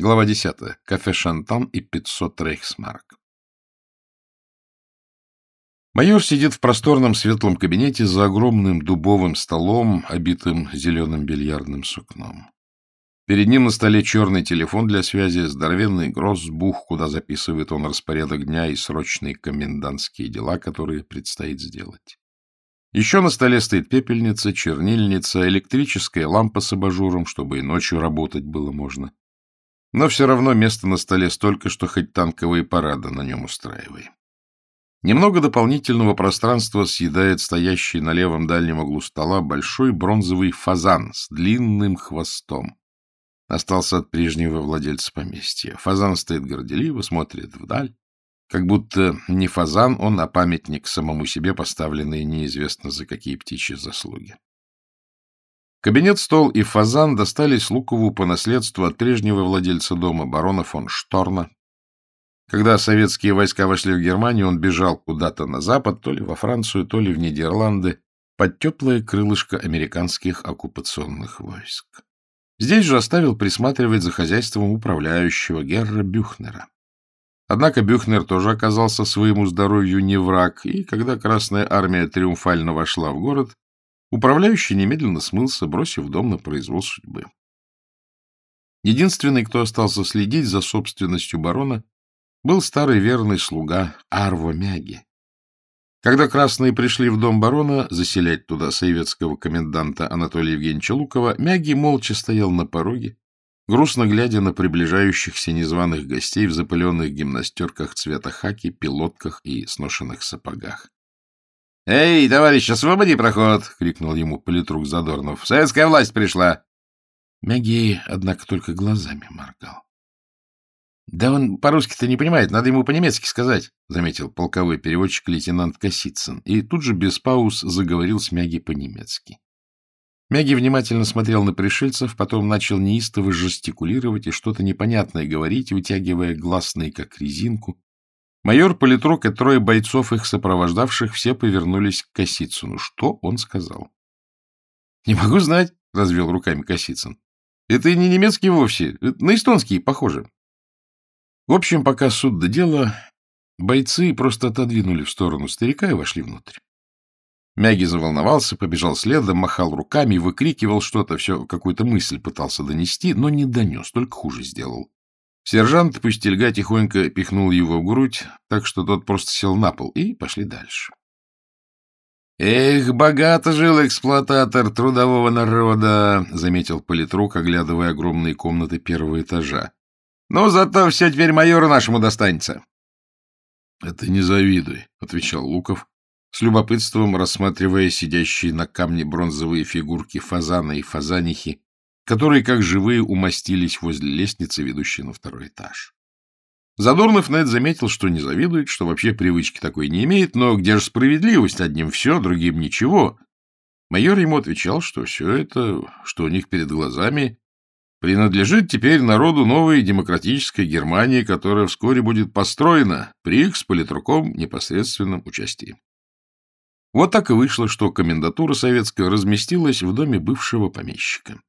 Глава 10. Кафе «Шантан» и 500 рейхсмарок. Майор сидит в просторном светлом кабинете за огромным дубовым столом, обитым зеленым бильярдным сукном. Перед ним на столе черный телефон для связи, здоровенный гроссбух, куда записывает он распорядок дня и срочные комендантские дела, которые предстоит сделать. Еще на столе стоит пепельница, чернильница, электрическая лампа с абажуром, чтобы и ночью работать было можно. Но все равно места на столе столько, что хоть танковые парады на нем устраивай. Немного дополнительного пространства съедает стоящий на левом дальнем углу стола большой бронзовый фазан с длинным хвостом. Остался от прежнего владельца поместья. Фазан стоит горделиво, смотрит вдаль, как будто не фазан он, а памятник самому себе, поставленный неизвестно за какие птичьи заслуги. Кабинет, стол и фазан достались Лукову по наследству от прежнего владельца дома, барона фон Шторна. Когда советские войска вошли в Германию, он бежал куда-то на запад, то ли во Францию, то ли в Нидерланды, под теплое крылышко американских оккупационных войск. Здесь же оставил присматривать за хозяйством управляющего Герра Бюхнера. Однако Бюхнер тоже оказался своему здоровью не враг, и когда Красная Армия триумфально вошла в город, Управляющий немедленно смылся, бросив дом на произвол судьбы. Единственный, кто остался следить за собственностью барона, был старый верный слуга Арво Мяги. Когда красные пришли в дом барона заселять туда советского коменданта Анатолия Евгеньевича Лукова, Мяги молча стоял на пороге, грустно глядя на приближающихся незваных гостей в запыленных гимнастерках цвета хаки, пилотках и сношенных сапогах. «Эй, товарищ, освободи проход!» — крикнул ему политрук Задорнов. «Советская власть пришла!» Мяги, однако, только глазами моргал. «Да он по-русски-то не понимает, надо ему по-немецки сказать», — заметил полковой переводчик лейтенант Косицын, и тут же без пауз заговорил с Мяги по-немецки. Мяги внимательно смотрел на пришельцев, потом начал неистово жестикулировать и что-то непонятное говорить, вытягивая гласные, как резинку, Майор Политрук и трое бойцов, их сопровождавших, все повернулись к Косицыну. Что он сказал? — Не могу знать, — развел руками Косицын. — Это не немецкий вовсе, на эстонский похоже. В общем, пока суд до дела, бойцы просто отодвинули в сторону старика и вошли внутрь. Мяги заволновался, побежал следом, махал руками, выкрикивал что-то, все какую-то мысль пытался донести, но не донес, только хуже сделал. Сержант Пустельга тихонько пихнул его в грудь, так что тот просто сел на пол, и пошли дальше. «Эх, богато жил эксплуататор трудового народа», — заметил политрук, оглядывая огромные комнаты первого этажа. «Ну, зато все теперь майору нашему достанется». «Это не завидуй», — отвечал Луков, с любопытством рассматривая сидящие на камне бронзовые фигурки фазана и фазанихи, которые, как живые, умостились возле лестницы, ведущей на второй этаж. Задорнов на это заметил, что не завидует, что вообще привычки такой не имеет, но где же справедливость? Одним все, другим ничего. Майор ему отвечал, что все это, что у них перед глазами, принадлежит теперь народу новой демократической Германии, которая вскоре будет построена при их с политруком непосредственном участии. Вот так и вышло, что комендатура советская разместилась в доме бывшего помещика.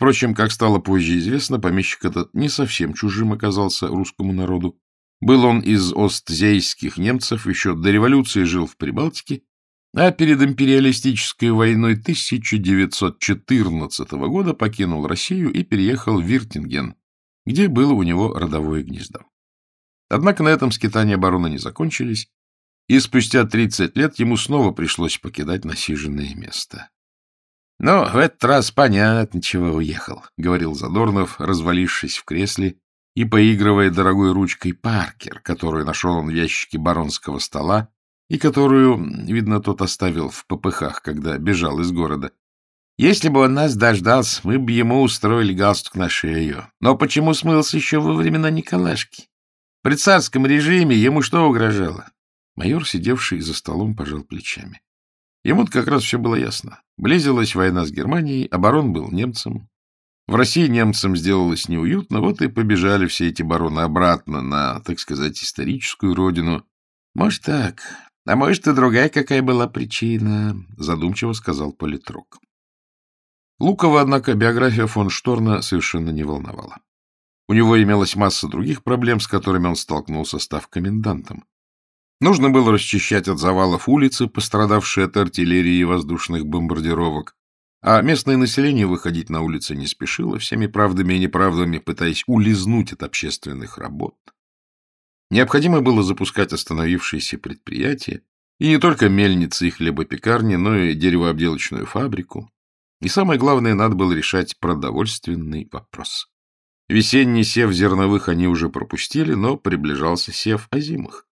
Впрочем, как стало позже известно, помещик этот не совсем чужим оказался русскому народу. Был он из остзейских немцев, еще до революции жил в Прибалтике, а перед империалистической войной 1914 года покинул Россию и переехал в Виртинген, где было у него родовое гнездо. Однако на этом скитания барона не закончились, и спустя 30 лет ему снова пришлось покидать насиженное место. — Ну, в этот раз понятно, чего уехал, — говорил Задорнов, развалившись в кресле и поигрывая дорогой ручкой Паркер, которую нашел он в ящике баронского стола и которую, видно, тот оставил в попыхах, когда бежал из города. Если бы он нас дождался, мы бы ему устроили галстук на шею. Но почему смылся еще во времена Николашки? При царском режиме ему что угрожало? Майор, сидевший за столом, пожал плечами. Ему как раз все было ясно. Близилась война с Германией, барон был немцем. В России немцам сделалось неуютно, вот и побежали все эти бароны обратно на, так сказать, историческую родину. Может так, а может и другая какая была причина, задумчиво сказал политрук. Лукова, однако, биография фон Шторна совершенно не волновала. У него имелась масса других проблем, с которыми он столкнулся, став комендантом. Нужно было расчищать от завалов улицы, пострадавшие от артиллерии и воздушных бомбардировок, а местное население выходить на улицы не спешило, всеми правдами и неправдами пытаясь улизнуть от общественных работ. Необходимо было запускать остановившиеся предприятия, и не только мельницы и хлебопекарни, но и деревообделочную фабрику. И самое главное, надо было решать продовольственный вопрос. Весенний сев зерновых они уже пропустили, но приближался сев озимых.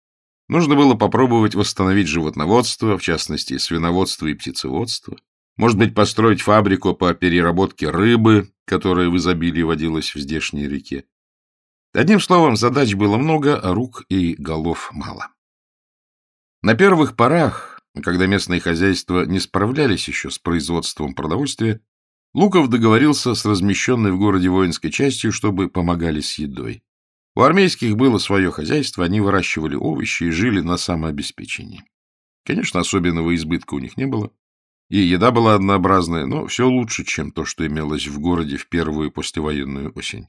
Нужно было попробовать восстановить животноводство, в частности, свиноводство и птицеводство. Может быть, построить фабрику по переработке рыбы, которая в изобилии водилась в здешней реке. Одним словом, задач было много, а рук и голов мало. На первых порах, когда местные хозяйства не справлялись еще с производством продовольствия, Луков договорился с размещенной в городе воинской частью, чтобы помогали с едой. У армейских было свое хозяйство, они выращивали овощи и жили на самообеспечении. Конечно, особенного избытка у них не было, и еда была однообразная, но все лучше, чем то, что имелось в городе в первую послевоенную осень.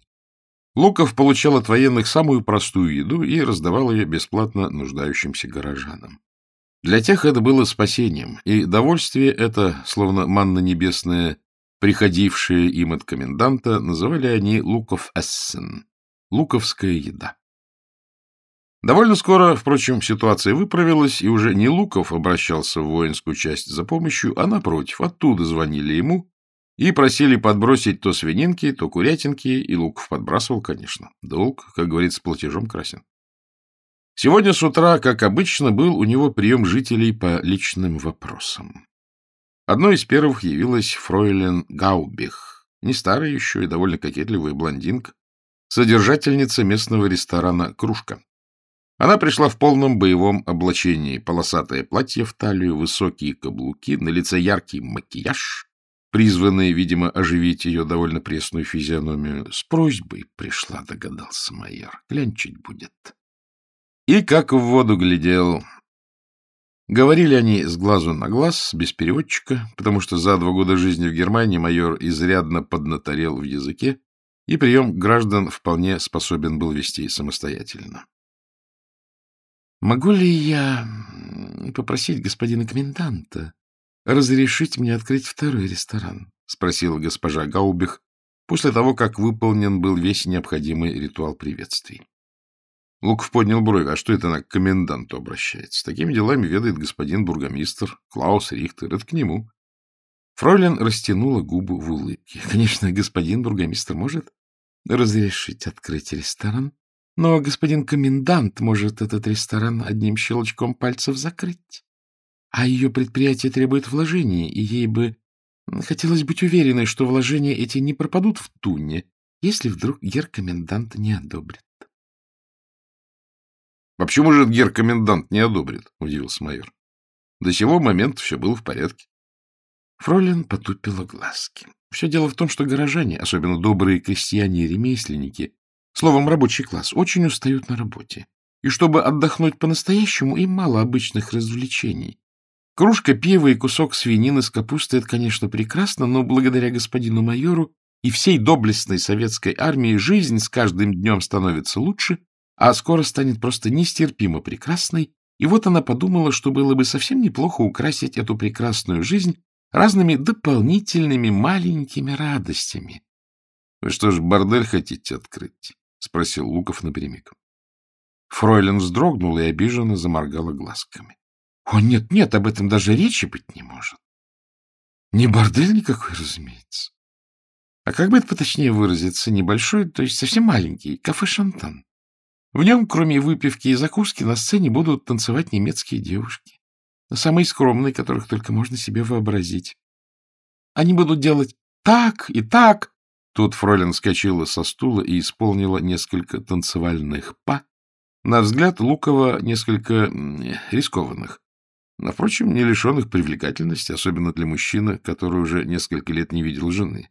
Луков получал от военных самую простую еду и раздавал ее бесплатно нуждающимся горожанам. Для тех это было спасением, и довольствие это, словно манна небесная, приходившее им от коменданта, называли они Луков Эссен — луковская еда. Довольно скоро, впрочем, ситуация выправилась, и уже не Луков обращался в воинскую часть за помощью, а, напротив, оттуда звонили ему и просили подбросить то свининки, то курятинки, и Луков подбрасывал, конечно. Долг, как говорится, платежом красен. Сегодня с утра, как обычно, был у него прием жителей по личным вопросам. Одной из первых явилась фройлен Гаубих, не старая еще и довольно кокетливая блондинка, содержательница местного ресторана «Кружка». Она пришла в полном боевом облачении. Полосатое платье в талию, высокие каблуки, на лице яркий макияж, призванный, видимо, оживить ее довольно пресную физиономию. С просьбой пришла, догадался майор. Клянчить будет. И как в воду глядел. Говорили они с глазу на глаз, без переводчика, потому что за два года жизни в Германии майор изрядно поднаторел в языке, и прием граждан вполне способен был вести самостоятельно. Могу ли я попросить господина коменданта разрешить мне открыть второй ресторан? — спросила госпожа Гаубих после того, как выполнен был весь необходимый ритуал приветствий. Луков поднял бровь. А что это она к коменданту обращается? Такими делами ведает господин бургомистр Клаус Рихтер. Это к нему. Фройлен растянула губы в улыбке. Конечно, господин бургомистр может разрешить открыть ресторан, но господин комендант может этот ресторан одним щелчком пальцев закрыть. А ее предприятие требует вложений, и ей бы хотелось быть уверенной, что вложения эти не пропадут в туне, если вдруг гер-комендант не одобрит. — А почему же гер-комендант не одобрит? — удивился майор. До сего момента все было в порядке. Фролин потупила глазки. Все дело в том, что горожане, особенно добрые крестьяне и ремесленники, Словом, рабочий класс очень устают на работе. И чтобы отдохнуть по-настоящему, им мало обычных развлечений. Кружка пива и кусок свинины с капустой — это, конечно, прекрасно, но благодаря господину майору и всей доблестной советской армии жизнь с каждым днем становится лучше, а скоро станет просто нестерпимо прекрасной, и вот она подумала, что было бы совсем неплохо украсить эту прекрасную жизнь разными дополнительными маленькими радостями. — Вы что ж, бордель хотите открыть? — спросил Луков напрямик. Фройлен вздрогнула и обиженно заморгала глазками. — О, нет, нет, об этом даже речи быть не может. Не бордель никакой, разумеется. А как бы это поточнее выразиться, небольшой, то есть совсем маленький, кафе-шантан. В нем, кроме выпивки и закуски, на сцене будут танцевать немецкие девушки. Самые скромные, которых только можно себе вообразить. Они будут делать так и так, Тут Фройлен скочила со стула и исполнила несколько танцевальных па, на взгляд Лукова несколько рискованных, но, впрочем, не лишенных привлекательности, особенно для мужчины, который уже несколько лет не видел жены.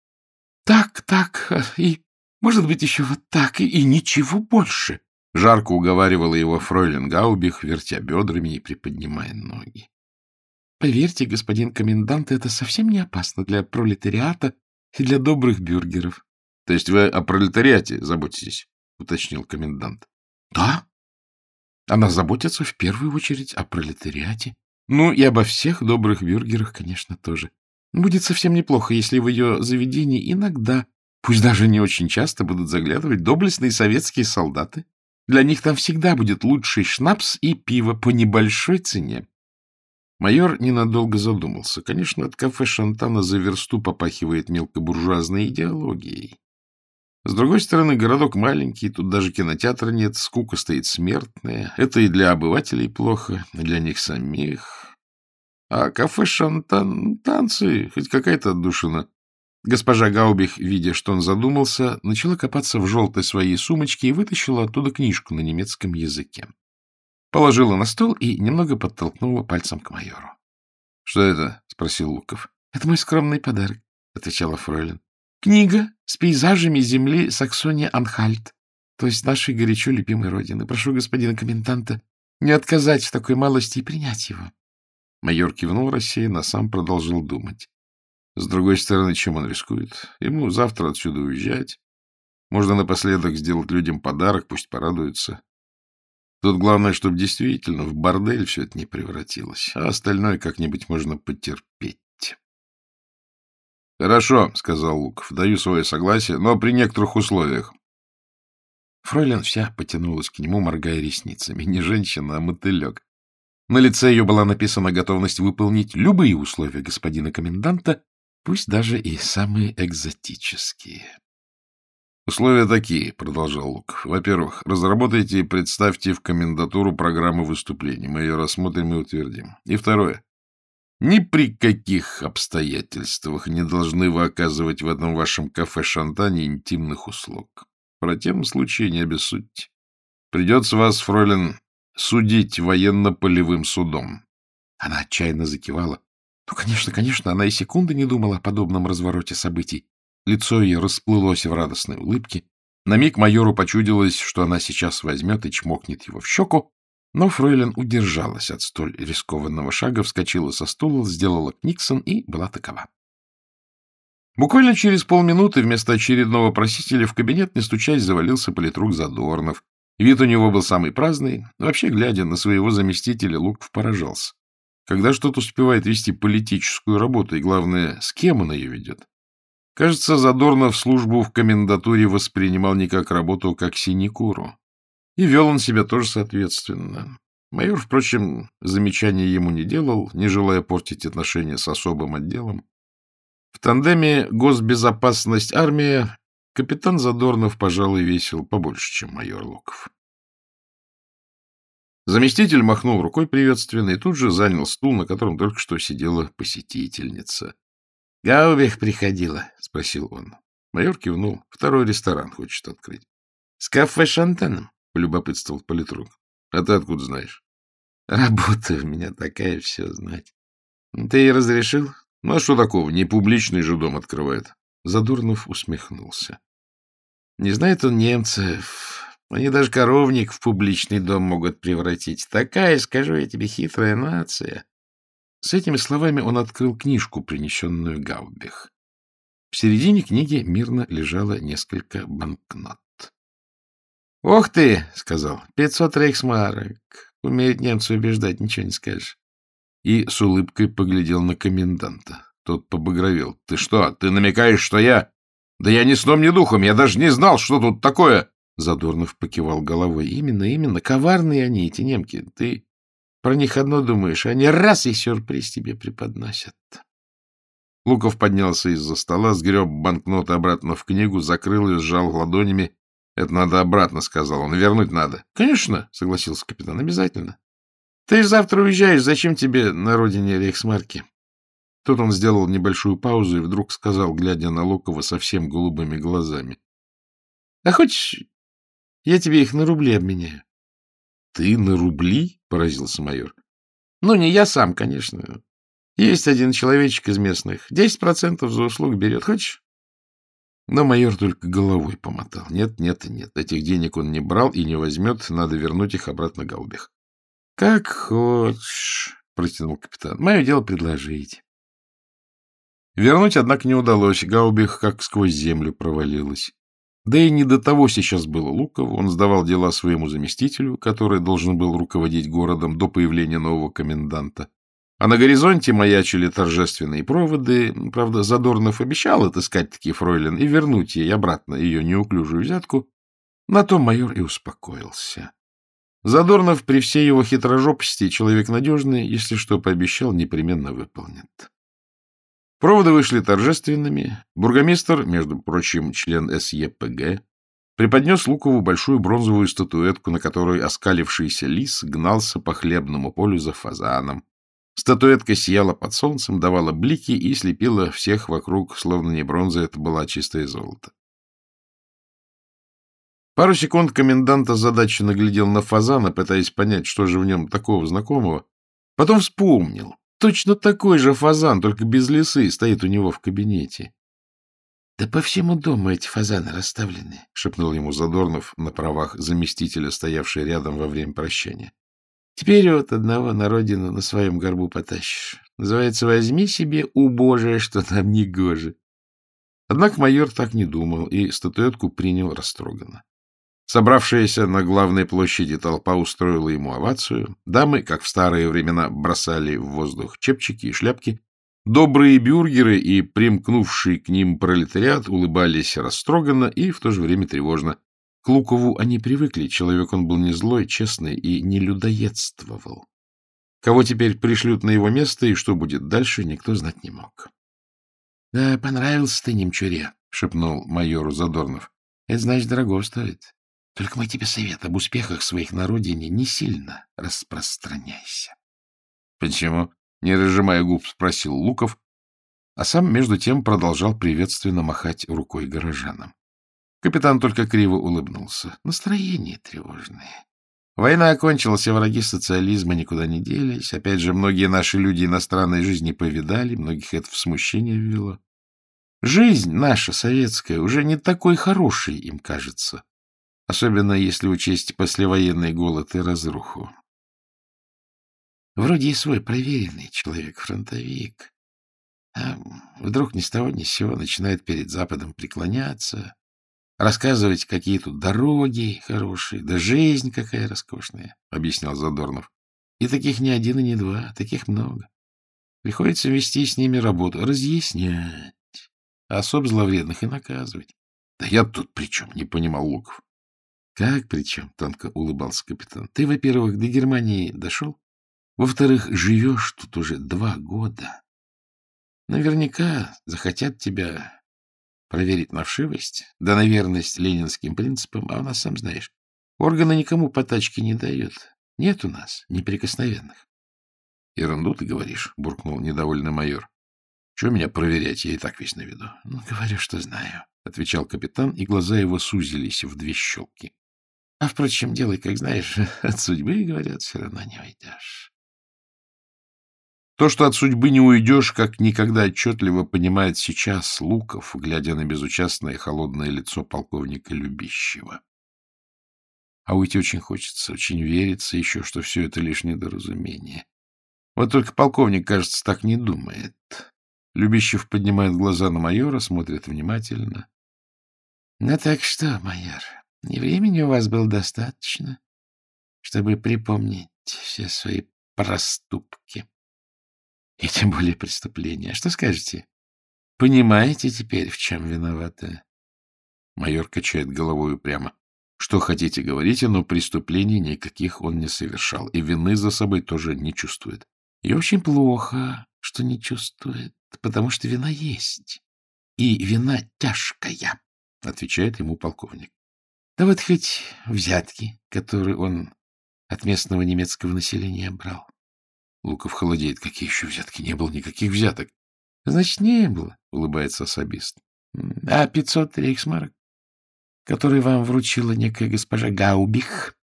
— Так, так, и, может быть, еще вот так, и, и ничего больше, — жарко уговаривала его фройлен Гаубих, вертя бедрами и приподнимая ноги. — Поверьте, господин комендант, это совсем не опасно для пролетариата и для добрых бюргеров. То есть вы о пролетариате заботитесь, уточнил комендант. Да. Она заботится в первую очередь о пролетариате. Ну и обо всех добрых бюргерах, конечно, тоже. Будет совсем неплохо, если в ее заведении иногда, пусть даже не очень часто, будут заглядывать доблестные советские солдаты. Для них там всегда будет лучший шнапс и пиво по небольшой цене. Майор ненадолго задумался. Конечно, от кафе Шантана за версту попахивает мелкобуржуазной идеологией. С другой стороны, городок маленький, тут даже кинотеатра нет, скука стоит смертная. Это и для обывателей плохо, и для них самих. А кафе Шантан — танцы, хоть какая-то отдушина. Госпожа Гаубих, видя, что он задумался, начала копаться в желтой своей сумочке и вытащила оттуда книжку на немецком языке. Положила на стол и немного подтолкнула пальцем к майору. — Что это? — спросил Луков. — Это мой скромный подарок, — отвечала фройлен. Книга с пейзажами земли Саксония-Анхальт, то есть нашей горячо любимой родины. Прошу господина коменданта не отказать в такой малости и принять его. Майор кивнул рассеянно, сам продолжил думать. С другой стороны, чем он рискует? Ему завтра отсюда уезжать. Можно напоследок сделать людям подарок, пусть порадуются. Тут главное, чтобы действительно в бордель все это не превратилось, а остальное как-нибудь можно потерпеть. Хорошо, — сказал Луков, — даю свое согласие, но при некоторых условиях. Фройлен вся потянулась к нему, моргая ресницами. Не женщина, а мотылек. На лице ее была написана готовность выполнить любые условия господина коменданта, пусть даже и самые экзотические. Условия такие, — продолжал Луков. Во-первых, разработайте и представьте в комендатуру программу выступлений. Мы ее рассмотрим и утвердим. И второе. Ни при каких обстоятельствах не должны вы оказывать в этом вашем кафе-шантане интимных услуг. В противном случае не обессудьте. Придется вас, фройлен, судить военно-полевым судом. Она отчаянно закивала. Ну, конечно, конечно, она и секунды не думала о подобном развороте событий. Лицо ее расплылось в радостной улыбке. На миг майору почудилось, что она сейчас возьмет и чмокнет его в щеку, но Фройлен удержалась от столь рискованного шага, вскочила со стула, сделала книксон и была такова. Буквально через полминуты вместо очередного просителя в кабинет, не стучась, завалился политрук Задорнов. Вид у него был самый праздный. Вообще, глядя на своего заместителя, Луков поражался. Когда что-то успевает вести политическую работу, и, главное, с кем он ее ведет? Кажется, Задорнов службу в комендатуре воспринимал не как работу, а как синекуру. И вел он себя тоже соответственно. Майор, впрочем, замечания ему не делал, не желая портить отношения с особым отделом. В тандеме госбезопасность-армия капитан Задорнов, пожалуй, весил побольше, чем майор Луков. Заместитель махнул рукой приветственно и тут же занял стул, на котором только что сидела посетительница. — Гаубих приходила? — спросил он. Майор кивнул. Второй ресторан хочет открыть. — С кафе Шантаном? — полюбопытствовал политрук. — А ты откуда знаешь? — Работа у меня такая, все знать. — Ты ей разрешил? — Ну, а что такого? Не публичный же дом открывает. Задурнов усмехнулся. — Не знает он немцев. Они даже коровник в публичный дом могут превратить. Такая, скажу я тебе, хитрая нация. С этими словами он открыл книжку, принесенную Гаубих. В середине книги мирно лежало несколько банкнот. — Ох ты, — сказал, — пятьсот рейхсмарок. Умеют немцы убеждать, ничего не скажешь. И с улыбкой поглядел на коменданта. Тот побагровел. — Ты что, ты намекаешь, что я... Да я ни сном, ни духом, я даже не знал, что тут такое... Задорнов покивал головой. — Именно, именно. Коварные они, эти немки. Ты про них одно думаешь, они раз и сюрприз тебе преподносят. Луков поднялся из-за стола, сгреб банкноты обратно в книгу, закрыл ее, сжал ладонями — Это надо обратно, — сказал он. — Вернуть надо. — Конечно, — согласился капитан, — обязательно. Ты же завтра уезжаешь, зачем тебе на родине рейхсмарки? Тут он сделал небольшую паузу и вдруг сказал, глядя на Лукова совсем голубыми глазами. — А хочешь, я тебе их на рубли обменяю? — Ты на рубли? — поразился майор. — Ну, не я сам, конечно. Есть один человечек из местных. Десять процентов за услуг берет. Хочешь? Но майор только головой помотал. Нет, нет и нет. Этих денег он не брал и не возьмет. Надо вернуть их обратно Гаубих. — Как хочешь, — протянул капитан. — Мое дело предложить. Вернуть, однако, не удалось. Гаубих как сквозь землю провалилась. Да и не до того сейчас было Лукову, он сдавал дела своему заместителю, который должен был руководить городом до появления нового коменданта. А на горизонте маячили торжественные проводы. Правда, Задорнов обещал отыскать таки фройлен и вернуть ей обратно ее неуклюжую взятку. На том майор и успокоился. Задорнов при всей его хитрожопости человек надежный, если что пообещал, непременно выполнит. Проводы вышли торжественными. Бургомистр, между прочим, член СЕПГ, преподнес Лукову большую бронзовую статуэтку, на которой оскалившийся лис гнался по хлебному полю за фазаном. Статуэтка сияла под солнцем, давала блики и слепила всех вокруг, словно не бронза, это была чистое золото. Пару секунд комендант озадаченно глядел на фазана, пытаясь понять, что же в нем такого знакомого. Потом вспомнил. Точно такой же фазан, только без лисы, стоит у него в кабинете. — Да по всему дому эти фазаны расставлены, — шепнул ему Задорнов на правах заместителя, стоявший рядом во время прощания. — Теперь вот одного на родину на своем горбу потащишь. Называется «Возьми себе убожие, что нам не гоже». Однако майор так не думал и статуэтку принял растроганно. Собравшаяся на главной площади толпа устроила ему овацию. Дамы, как в старые времена, бросали в воздух чепчики и шляпки. Добрые бюргеры и примкнувший к ним пролетариат улыбались растроганно и в то же время тревожно. К Лукову они привыкли, человек он был не злой, честный и не людоедствовал. Кого теперь пришлют на его место и что будет дальше, никто знать не мог. — Да, понравился ты немчуре, — шепнул майору Задорнов. — Это значит, дорого стоит. Только мой тебе совет, об успехах своих на родине не сильно распространяйся. — Почему? — не разжимая губ, спросил Луков, а сам, между тем, продолжал приветственно махать рукой горожанам. Капитан только криво улыбнулся. Настроение тревожное. Война окончилась, а враги социализма никуда не делись. Опять же, многие наши люди иностранной жизни повидали, многих это в смущение ввело. Жизнь наша, советская, уже не такой хорошей им кажется особенно если учесть послевоенный голод и разруху. Вроде и свой проверенный человек-фронтовик, а вдруг ни с того ни с сего начинает перед Западом преклоняться, рассказывать, какие тут дороги хорошие, да жизнь какая роскошная, — объяснял Задорнов. И таких не один и не два, таких много. Приходится вести с ними работу, разъяснять, а особ зловредных и наказывать. — Да я тут при чем? — не понимал Луков. Как причем? — тонко улыбался капитан. — Ты, во-первых, до Германии дошел? Во-вторых, живешь тут уже два года. Наверняка захотят тебя проверить на вшивость, да на верность ленинским принципам, а у нас, сам знаешь, органы никому по тачке не дают. Нет у нас неприкосновенных. — Ерунду ты говоришь, — буркнул недовольный майор. — Чего меня проверять? Я и так весь на виду. — Ну, говорю, что знаю, — отвечал капитан, и глаза его сузились в две щелки. А, впрочем, делай, как знаешь, от судьбы, говорят, все равно не уйдешь. То, что от судьбы не уйдешь, как никогда отчетливо понимает сейчас Луков, глядя на безучастное холодное лицо полковника Любищева. А уйти очень хочется, очень верится еще, что все это лишь недоразумение. Вот только полковник, кажется, так не думает. Любищев поднимает глаза на майора, смотрит внимательно. — Ну так что, майор, и времени у вас было достаточно, чтобы припомнить все свои проступки. И тем более преступления. Что скажете? Понимаете теперь, в чем виновата? Майор качает головой упрямо. Что хотите, говорите, но преступлений никаких он не совершал, и вины за собой тоже не чувствует. И очень плохо, что не чувствует, потому что вина есть. И вина тяжкая, — отвечает ему полковник. Да вот хоть взятки, которые он от местного немецкого населения брал. Луков холодеет. Какие еще взятки? Не было никаких взяток. Значит, не было, улыбается особист. А пятьсот рейхсмарок, которые вам вручила некая госпожа Гаубих,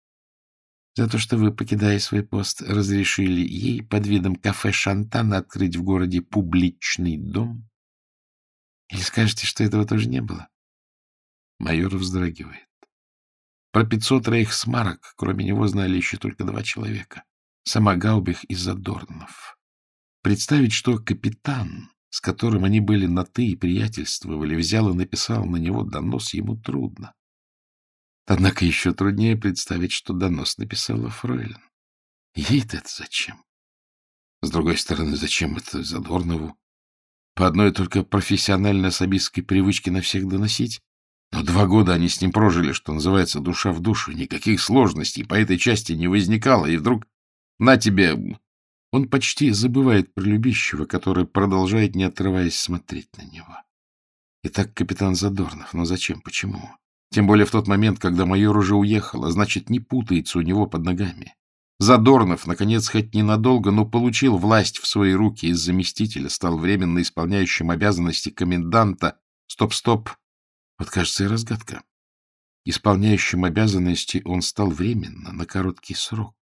за то, что вы, покидая свой пост, разрешили ей под видом кафе «Шантана» открыть в городе публичный дом? Или скажете, что этого тоже не было? Майор вздрагивает. Про пятьсот рейхсмарок, кроме него, знали еще только два человека — сама Гаубих и Задорнов. Представить, что капитан с которым они были на «ты» и приятельствовали, взял и написал на него донос, ему трудно. Однако еще труднее представить, что донос написала Фройлен. Ей-то это зачем? С другой стороны, зачем это Задорнову? По одной только профессиональной особистской привычке на всех доносить? Но два года они с ним прожили, что называется, душа в душу. Никаких сложностей по этой части не возникало, и вдруг на тебе... Он почти забывает про любящего, который продолжает, не отрываясь, смотреть на него. Итак, капитан Задорнов. Но зачем? Почему? Тем более в тот момент, когда майор уже уехал, а значит, не путается у него под ногами. Задорнов, наконец, хоть ненадолго, но получил власть в свои руки из заместителя, стал временно исполняющим обязанности коменданта. Стоп-стоп. Вот, кажется, и разгадка. Исполняющим обязанности он стал временно, на короткий срок.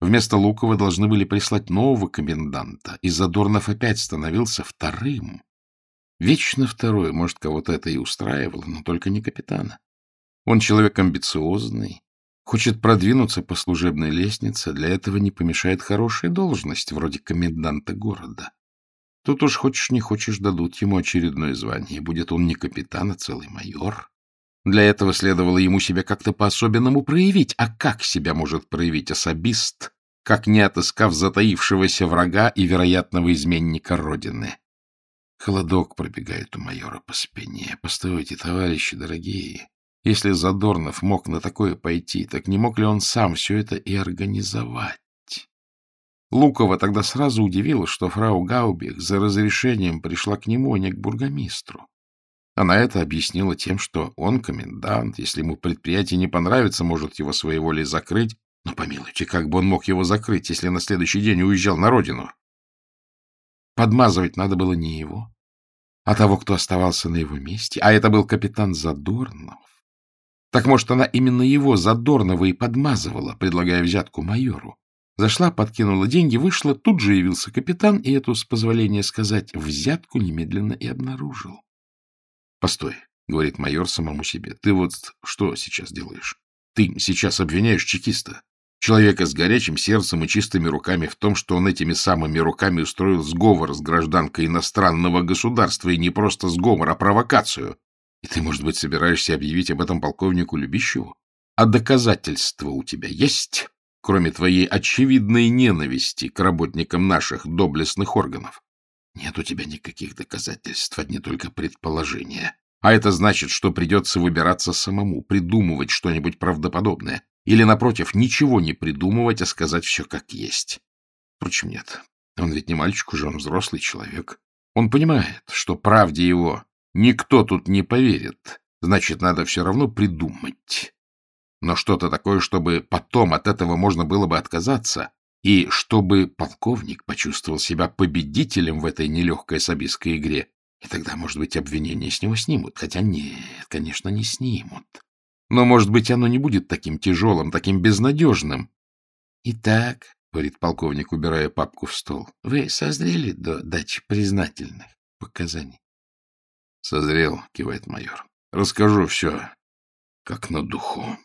Вместо Лукова должны были прислать нового коменданта, и Задорнов опять становился вторым. Вечно второй, может, кого-то это и устраивало, но только не капитана. Он человек амбициозный, хочет продвинуться по служебной лестнице, для этого не помешает хорошая должность, вроде коменданта города. Тут уж хочешь не хочешь, дадут ему очередное звание, будет он не капитан, а целый майор. Для этого следовало ему себя как-то по-особенному проявить. А как себя может проявить особист, как не отыскав затаившегося врага и вероятного изменника Родины? Холодок пробегает у майора по спине. Постойте, товарищи дорогие. Если Задорнов мог на такое пойти, так не мог ли он сам все это и организовать? Лукова тогда сразу удивило, что фрау Гаубих за разрешением пришла к нему, а не к бургомистру. Она это объяснила тем, что он комендант, если ему предприятие не понравится, может его своей закрыть. Но помилуйте, как бы он мог его закрыть, если на следующий день уезжал на родину? Подмазывать надо было не его, а того, кто оставался на его месте, а это был капитан Задорнов. Так, может, она именно его, Задорнова, и подмазывала, предлагая взятку майору. Зашла, подкинула деньги, вышла, тут же явился капитан, и эту, с позволения сказать, взятку немедленно и обнаружил. Постой, — говорит майор самому себе, — ты вот что сейчас делаешь? Ты сейчас обвиняешь чекиста, человека с горячим сердцем и чистыми руками в том, что он этими самыми руками устроил сговор с гражданкой иностранного государства, и не просто сговор, а провокацию. И ты, может быть, собираешься объявить об этом полковнику Любищеву? А доказательства у тебя есть, кроме твоей очевидной ненависти к работникам наших доблестных органов? Нет у тебя никаких доказательств, одни только предположения. А это значит, что придется выбираться самому, придумывать что-нибудь правдоподобное. Или, напротив, ничего не придумывать, а сказать все как есть. Впрочем, нет. Он ведь не мальчик уже, он взрослый человек. Он понимает, что правде его никто тут не поверит. Значит, надо все равно придумать. Но что-то такое, чтобы потом от этого можно было бы отказаться, и чтобы полковник почувствовал себя победителем в этой нелегкой особистской игре, и тогда, может быть, обвинение с него снимут. Хотя нет, конечно, не снимут. Но, может быть, оно не будет таким тяжелым, таким безнадежным. — Итак, — говорит полковник, убирая папку в стол, — вы созрели до дачи признательных показаний? — Созрел, — кивает майор. — Расскажу все, как на духу.